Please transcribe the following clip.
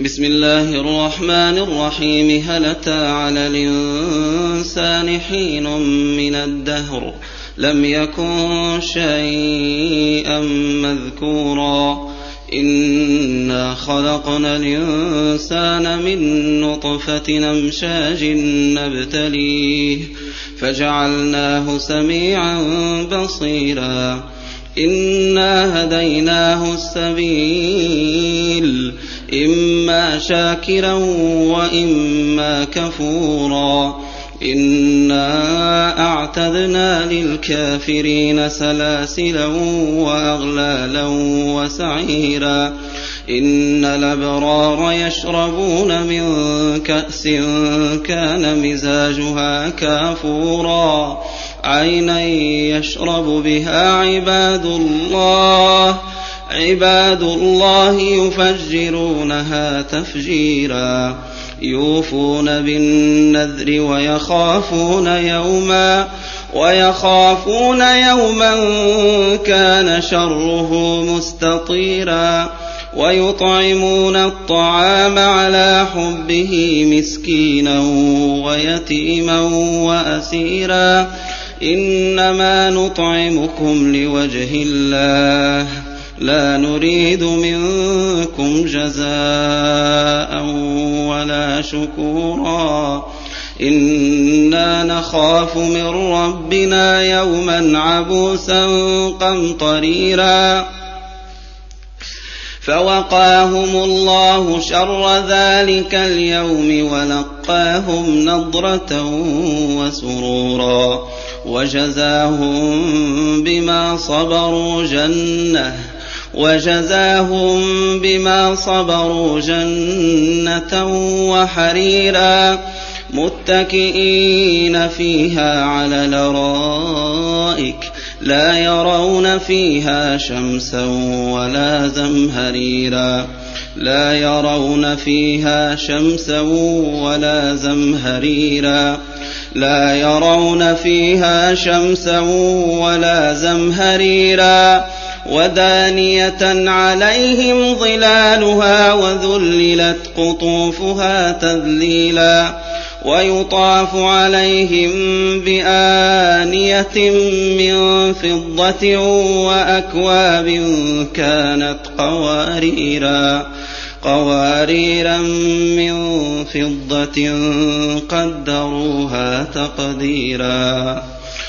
بسم الله الرحمن الرحيم هل أتى على الإنسان حين من الدهر لم يكن شيئا مذكورا إنا خلقنا الإنسان من نطفة أمشاج نبتليه فجعلناه سميعا بصيرا إنا هديناه السبيل إما شاكرا وإما كفورا. إنا أعتدنا للكافرين سلاسلا وأغلالا وسعيرا. إن الأبرار يشربون من كأس كان مزاجها كافورا. عينا يشرب بها عباد الله. عباد الله يفجرونها تفجيرا يوفون بالنذر ويخافون يوما ويخافون يوما كان شره مستطيرا ويطعمون الطعام على حبه مسكينا ويتيما وأسيرا. إنما نطعمكم لوجه الله. لا نريد منكم جزاء ولا شكورا. إنا نخاف من ربنا يوما عبوسا قمطريرا. فوقاهم الله شر ذلك اليوم ولقاهم نضرة وسرورا. وجزاهم بما صبروا جنة. وجزاهم بما صبروا جنة وحريرا متكئين فيها على الارائك لا يرون فيها شمسا ولا زمهريرا لا يرون فيها شمسا ولا زمهريرا لا يرون فيها شمسا ولا زمهريرا ودانية عليهم ظلالها وذللت قطوفها تذليلا ويطاف عليهم بآنية من فضة وأكواب كانت قواريرا قواريرا من فضة قدروها تقديرا